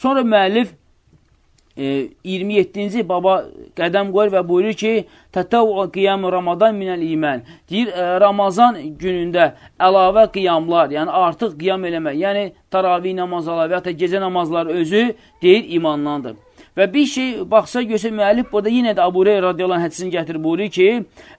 Sonra müəllif e, 27-ci baba qədəm qoyur və buyurur ki, Tətəvvə qiyam Ramadan minəl imən. Deyir, e, Ramazan günündə əlavə qiyamlar, yəni artıq qiyam eləmək, yəni taravih namazları və ya gecə namazları özü deyir imandandır. Və bir şey, baxsa görsə müəllif burada yenə də Abu Rey radiyallahu hədisini gətirib buyurur ki,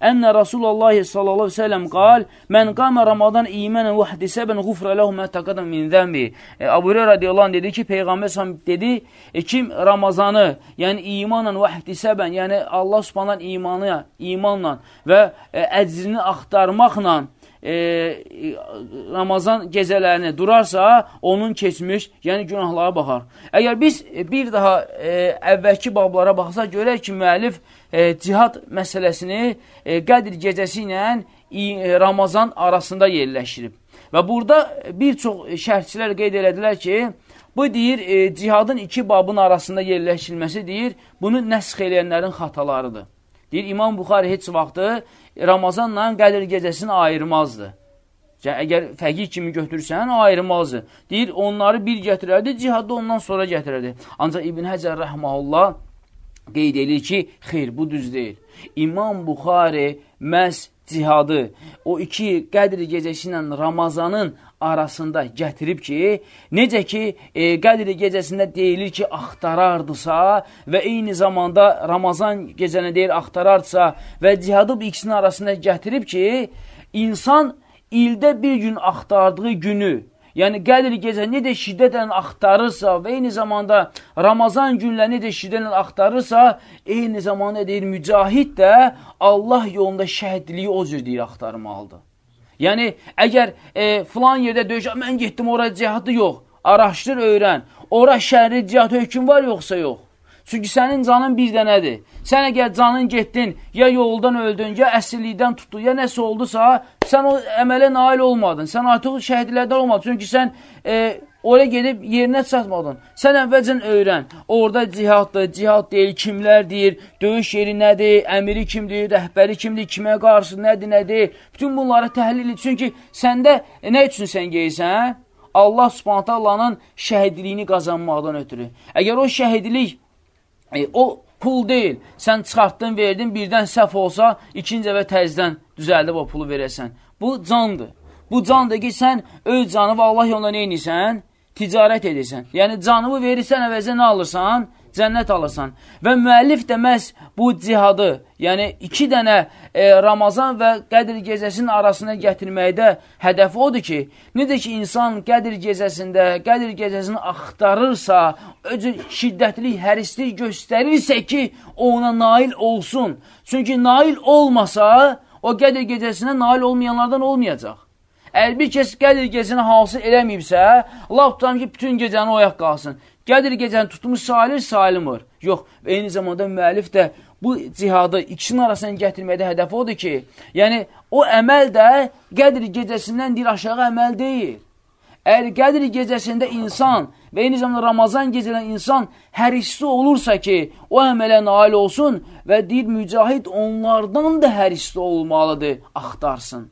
Ənə Rasulullah sallallahu aleyhi ve sellem qal, mən qamə Ramadan imənən və hədisəbənğufrə ləhu mə taqadan min zəmbi. E, Abu Rey radiyallahu dedi ki, Peyğəmbər sam dedi, e, kim Ramazanı, yəni imanla və hədisəbən, yəni Allah subhanan imanı, imanla və e, əcrini axtarmaqla, e, Ramazan gecələrini durarsa, onun keçmiş, yəni günahlara baxar. Əgər biz bir daha e, əvvəlki bablara baxsaq, görək ki, müəllif e, cihad məsələsini e, Qədir gecəsi ilə e, Ramazan arasında yerləşdirib. Və burada bir çox şərhçilər qeyd elədilər ki, bu deyir, e, cihadın iki babın arasında yerləşdirilməsi deyir, bunu nəsx eləyənlərin xatalarıdır. Deyir, İmam Buxari heç vaxtı Ramazanla Qədir gecəsini ayırmazdı. Əgər fəqih kimi götürsən, ayırmazdı. Deyir, onları bir gətirərdi, cihadda ondan sonra gətirərdi. Ancaq İbn Həcər rəhməhullah qeyd edir ki, xeyr, bu düz deyil. İmam Buxari məhz cihadı, o iki Qədr gecəsi ilə Ramazanın arasında gətirib ki, necə ki, e, Qədr gecəsində deyilir ki, axtarardısa və eyni zamanda Ramazan gecəni deyir, axtarardısa və cihadı bu ikisinin arasında gətirib ki, insan ildə bir gün axtardığı günü, Yəni Qədir gecə necə şiddətlə axtarırsa və eyni zamanda Ramazan günləri necə şiddətlə axtarırsa, eyni zamanda deyir mücahid də Allah yolunda şəhidliyi o cür deyir axtarmalıdır. Yəni əgər e, filan yerdə döyüş, mən getdim ora cihadı yox, araşdır, öyrən. Ora şəhri cihad hökm var yoxsa yox? Çünki sənin canın bir dənədir. Sən əgər canın getdin, ya yoldan öldün, ya əsirlikdən tutdu, ya nəsə oldusa, sən o əmələ nail olmadın. Sən artıq şəhidlərdən olmadın. Çünki sən e, oraya gedib yerinə çatmadın. Sən əvvəlcən öyrən. Orada cihaddır, cihad deyil, kimlər deyir, döyüş yeri nədir, əmiri kimdir, rəhbəri kimdir, kimə qarşı nədir, nədir. Bütün bunları təhlil et. Çünki səndə e, nə üçün sən geysən? Allah subhanətə Allah'ın şəhidliyini qazanmaqdan ötürü. Əgər o şəhidlik E, o pul deyil. Sən çıxartdın, verdin, birdən səhv olsa, ikinci və təzdən düzəldib o pulu verəsən. Bu candır. Bu candır ki, sən öz canı və Allah yolunda neynirsən? Ticarət edirsən. Yəni, canımı verirsən, əvəzə nə alırsan? Cənnət alırsan. Və müəllif də məhz bu cihadı, yəni iki dənə e, Ramazan və Qədir gecəsinin arasına gətirməkdə hədəfi odur ki, necə ki, insan Qədir gecəsində, Qədir gecəsini axtarırsa, öcü şiddətli hərislik göstərirsə ki, ona nail olsun. Çünki nail olmasa, o Qədir gecəsinə nail olmayanlardan olmayacaq. Əgər bir kəs Qədir gecəsini hasıl eləməyibsə, Allah tutam ki, bütün gecəni oyaq qalsın. Qədir gecəni tutmuş salir, sayılmır. Yox, eyni zamanda müəllif də bu cihadı ikisinin arasına gətirməkdə hədəf odur ki, yəni o əməl də Qədir gecəsindən bir aşağı əməl deyil. Əgər Qədir gecəsində insan və eyni zamanda Ramazan gecədən insan hərisli olursa ki, o əmələ nail olsun və deyir, mücahid onlardan da hərisli olmalıdır, axtarsın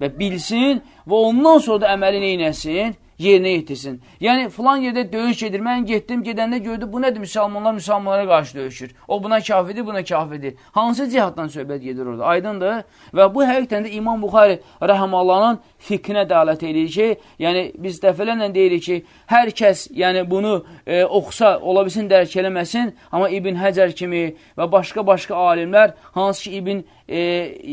və bilsin və ondan sonra da əməli neynəsin? Yerinə yetirsin. Yəni, filan yerdə döyüş edir, mən getdim, gedəndə gördü, bu nədir? Müsəlmanlar müsəlmanlara qarşı döyüşür. O buna kafidir, buna kafidir. Hansı cihaddan söhbət gedir orada? Aydındır. Və bu həqiqətən də İmam Buxari rəhəmallanın fikrinə dəalət edir ki, yəni biz dəfələrlə deyirik ki, hər kəs yəni bunu e, oxusa, ola bilsin dərk eləməsin, amma İbn Həcər kimi və başqa-başqa alimlər, hansı ki İbn e,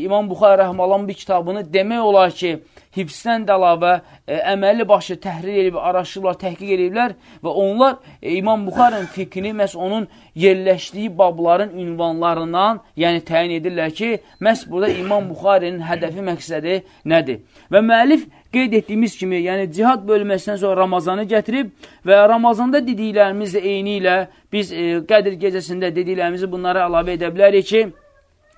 İmam Buxari rəhəmallanın bir kitabını demək olar ki, hifzdən də əlavə e, əməlli başı təhrir edib, araşdırırlar, təhqiq ediblər və onlar e, İmam Buxarın fikrini məhz onun yerləşdiyi babların ünvanlarından, yəni təyin edirlər ki, məhz burada İmam Buxarinin hədəfi məqsədi nədir? Və müəllif qeyd etdiyimiz kimi, yəni cihad bölməsindən sonra Ramazanı gətirib və Ramazanda dediklərimizlə eyni ilə biz e, Qədir gecəsində dediklərimizi bunlara əlavə edə bilərik ki,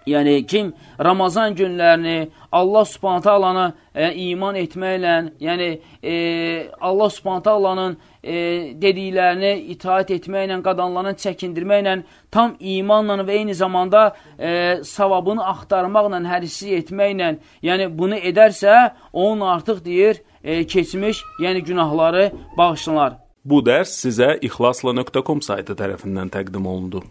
Yəni kim Ramazan günlərini Allah Subhanahu taalanı e, iman etməklə, yəni e, Allah Subhanahu taalanın e, dediklərini itaat etməklə, qadanlarını çəkindirməklə, tam imanla və eyni zamanda e, savabını axtarmaqla, hərisi etməklə, yəni bunu edərsə, onun artıq deyir, e, keçmiş, yəni günahları bağışlanar. Bu dərs sizə ixlasla.com saytı tərəfindən təqdim olundu.